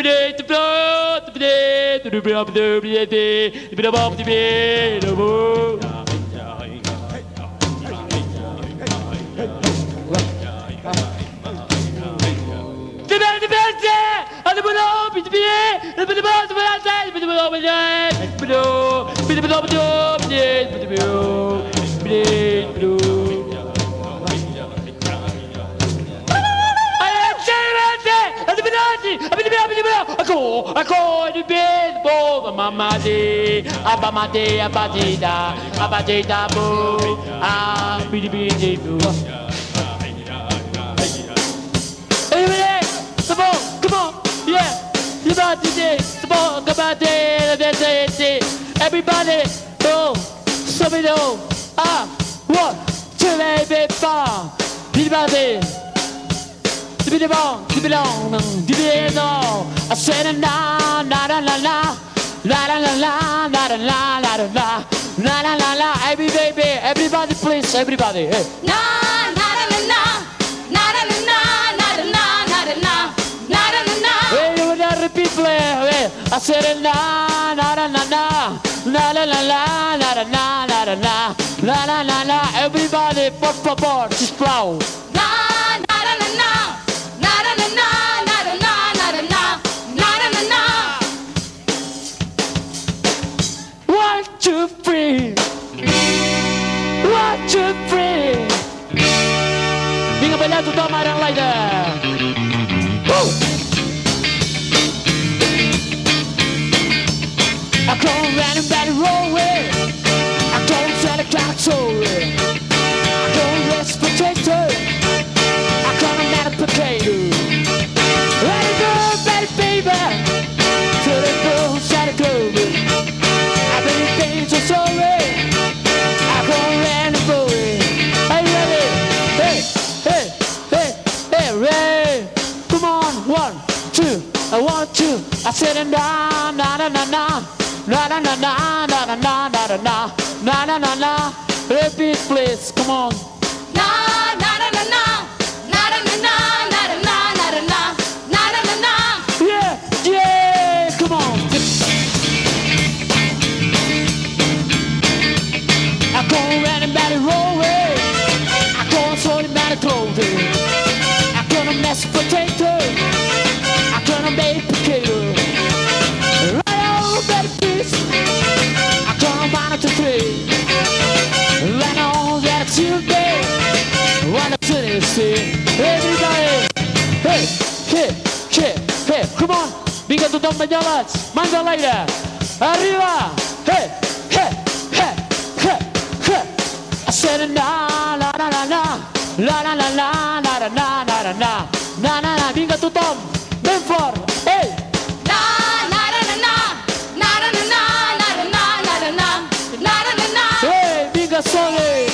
Hey. I go, I go to bed, bo, mama de, abama de, abadida, abadida bo, ah, bidi bidi bo. Everybody, come on, come on, yeah, you got today, come on, come on, day, everybody, go, show me know, ah, what, two, baby, four, bidi bidi, bidi bidi, bidi bidi, bidi bidi, bidi bidi, La la la la la la la la la la la la la every baby everybody please everybody hey. Na na na na na na na na na na na na na na na na na Hey, you will repeat. Hey, I said na na na na na la la la la la la la la la la la la la everybody por favor sisplau. Na Net door Marjan Leijden. I can't run and roll it. I don't tell the crowd it. Na na na na na na na na na na na na Repeat please, come on na na na na na na na na na na na na na na na na na na Yeah, yeah, come on I go running by the roadway I go sorting by the clothing Vinga tothom, Banyoles, mans a l'aire. Arriba! Hey, hey, hey, hey, hey. A ser na, la, la, la, la, la, la, la, la, la, la, la, la, la, la, na, na, na, vinga tothom, ben fort, ei! Na, na, na, na, na, na, na, na, na, na, na, na, na, na, na, na,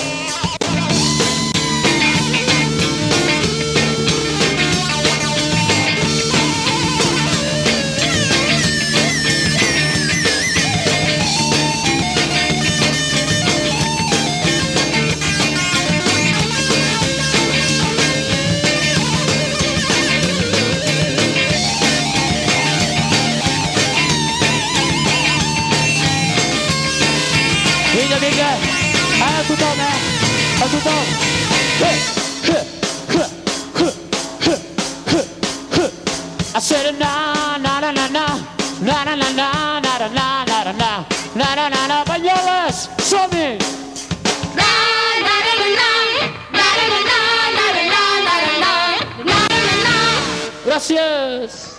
amiga. Ah, né? I said it na na na na na na na na na na na na na na na na na na Na na na na na na na na na na na na na na Gracias.